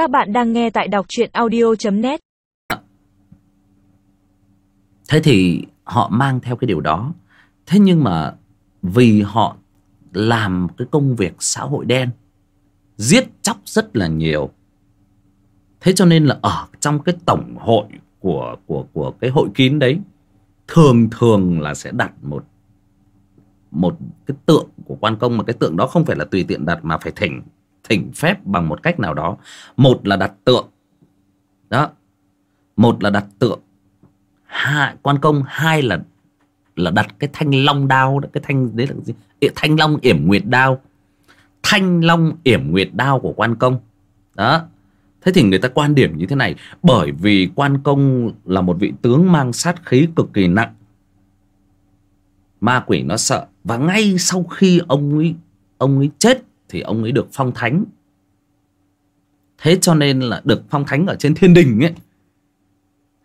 Các bạn đang nghe tại đọc truyện audio.net Thế thì họ mang theo cái điều đó. Thế nhưng mà vì họ làm cái công việc xã hội đen, Giết chóc rất là nhiều. Thế cho nên là ở trong cái tổng hội của của của cái hội kín đấy, thường thường là sẽ đặt một một cái tượng của quan công, mà cái tượng đó không phải là tùy tiện đặt mà phải thỉnh thỉnh phép bằng một cách nào đó. Một là đặt tượng. Đó. Một là đặt tượng. Hai, quan công, hai là là đặt cái thanh long đao cái thanh đấy là gì? Thanh long yểm nguyệt đao. Thanh long yểm nguyệt đao của quan công. Đó. Thế thì người ta quan điểm như thế này. Bởi vì quan công là một vị tướng mang sát khí cực kỳ nặng. Ma quỷ nó sợ. Và ngay sau khi ông ấy ông ấy chết thì ông ấy được phong thánh. Thế cho nên là được phong thánh ở trên thiên đình ấy.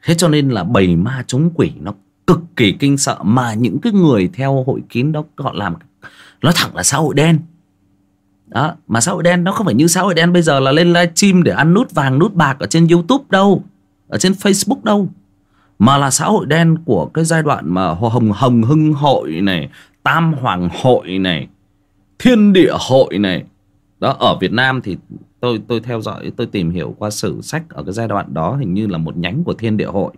Thế cho nên là bầy ma chúng quỷ nó cực kỳ kinh sợ, mà những cái người theo hội kín đó, họ làm nó thẳng là xã hội đen. Đó, mà xã hội đen nó không phải như xã hội đen bây giờ là lên livestream để ăn nút vàng, nút bạc ở trên youtube đâu, ở trên facebook đâu. Mà là xã hội đen của cái giai đoạn mà hồng hồng hưng hội này, tam hoàng hội này thiên địa hội này. Đó ở việt nam thì tôi tôi theo dõi tôi tìm hiểu qua sử sách ở cái giai đoạn đó hình như là một nhánh của thiên địa hội.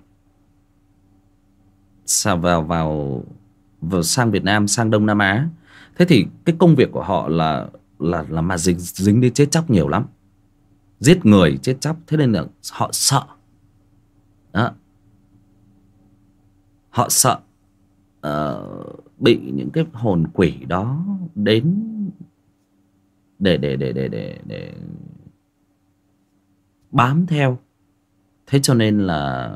Sao vào vào vào sang việt nam sang đông nam á. Thế thì cái công việc của họ là là là mà dính dính đi chết chóc nhiều lắm. Giết người chết chóc. Thế nên là họ sợ. Đó. Họ sợ uh, bị những cái hồn quỷ đó đến để để để để để để bám theo. Thế cho nên là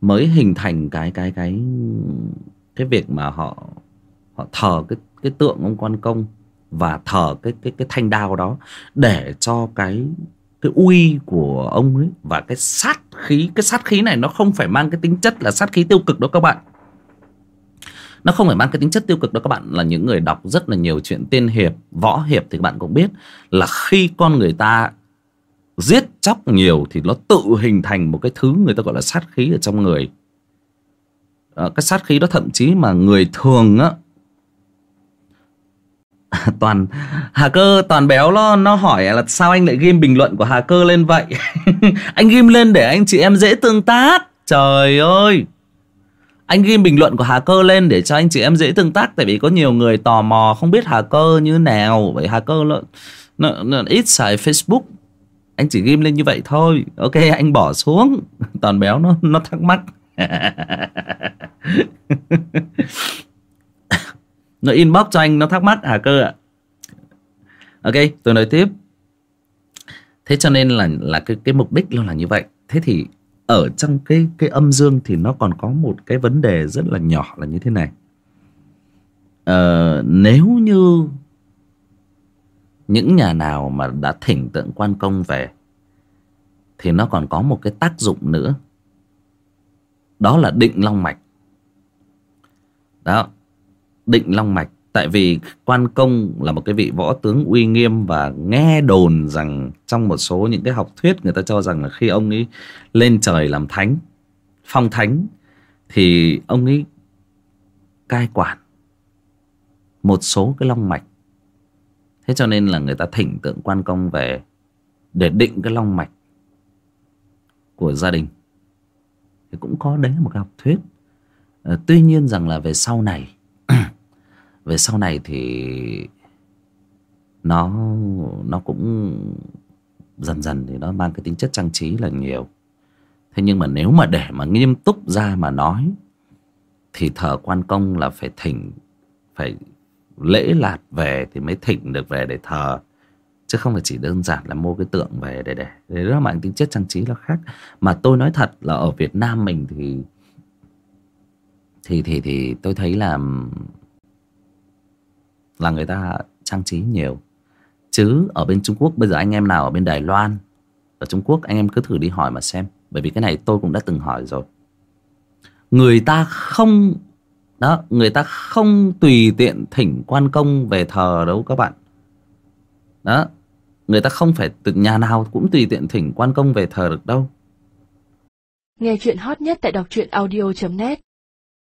mới hình thành cái cái cái cái việc mà họ họ thờ cái cái tượng ông quan công và thờ cái cái cái thanh đao đó để cho cái cái uy của ông ấy và cái sát khí, cái sát khí này nó không phải mang cái tính chất là sát khí tiêu cực đó các bạn nó không phải mang cái tính chất tiêu cực đâu các bạn là những người đọc rất là nhiều chuyện tiên hiệp võ hiệp thì các bạn cũng biết là khi con người ta giết chóc nhiều thì nó tự hình thành một cái thứ người ta gọi là sát khí ở trong người. À, cái sát khí đó thậm chí mà người thường á toàn hà cơ toàn béo nó nó hỏi là sao anh lại ghim bình luận của hà cơ lên vậy? Anh ghim lên để anh chị em dễ tương tác. Trời ơi! Anh ghi bình luận của hà cơ lên để cho anh chị em dễ tương tác tại vì có nhiều người tò mò không biết hà cơ như nào. Vậy hà cơ nó, nó, nó ít xài facebook. Anh chỉ ghim lên như vậy thôi. Ok anh bỏ xuống. Toàn béo nó nó thắc mắc. Nó inbox cho anh nó thắc mắc hà cơ ạ. Ok tôi nói tiếp. Thế cho nên là là cái cái mục đích nó là như vậy. Thế thì ở trong cái cái âm dương thì nó còn có một cái vấn đề rất là nhỏ là như thế này. Ờ, nếu như những nhà nào mà đã thỉnh tượng quan công về thì nó còn có một cái tác dụng nữa. Đó là định long mạch. Đó định long mạch tại vì quan công là một cái vị võ tướng uy nghiêm và nghe đồn rằng trong một số những cái học thuyết người ta cho rằng là khi ông ấy lên trời làm thánh phong thánh thì ông ấy cai quản một số cái long mạch. Thế cho nên là người ta thỉnh tượng quan công về để định cái long mạch của gia đình. Thì cũng có đấy một cái học thuyết. À, tuy nhiên rằng là về sau này về sau này thì nó nó cũng dần dần thì nó mang cái tính chất trang trí là nhiều. Thế nhưng mà nếu mà để mà nghiêm túc ra mà nói, thì thờ quan công là phải thỉnh, phải lễ lạt về thì mới thỉnh được về để thờ. Chứ không phải chỉ đơn giản là mua cái tượng về để để để nó mang tính chất trang trí là khác. Mà tôi nói thật là ở Việt Nam mình thì thì thì thì tôi thấy là là người ta trang trí nhiều. Chứ ở bên Trung Quốc, bây giờ anh em nào ở bên Đài Loan, ở Trung Quốc, anh em cứ thử đi hỏi mà xem. Bởi vì cái này tôi cũng đã từng hỏi rồi. Người ta không, đó, người ta không tùy tiện thỉnh quan công về thờ đâu các bạn. Đó, người ta không phải từ nhà nào cũng tùy tiện thỉnh quan công về thờ được đâu. Nghe chuyện hot nhất tại đọc truyện audio.net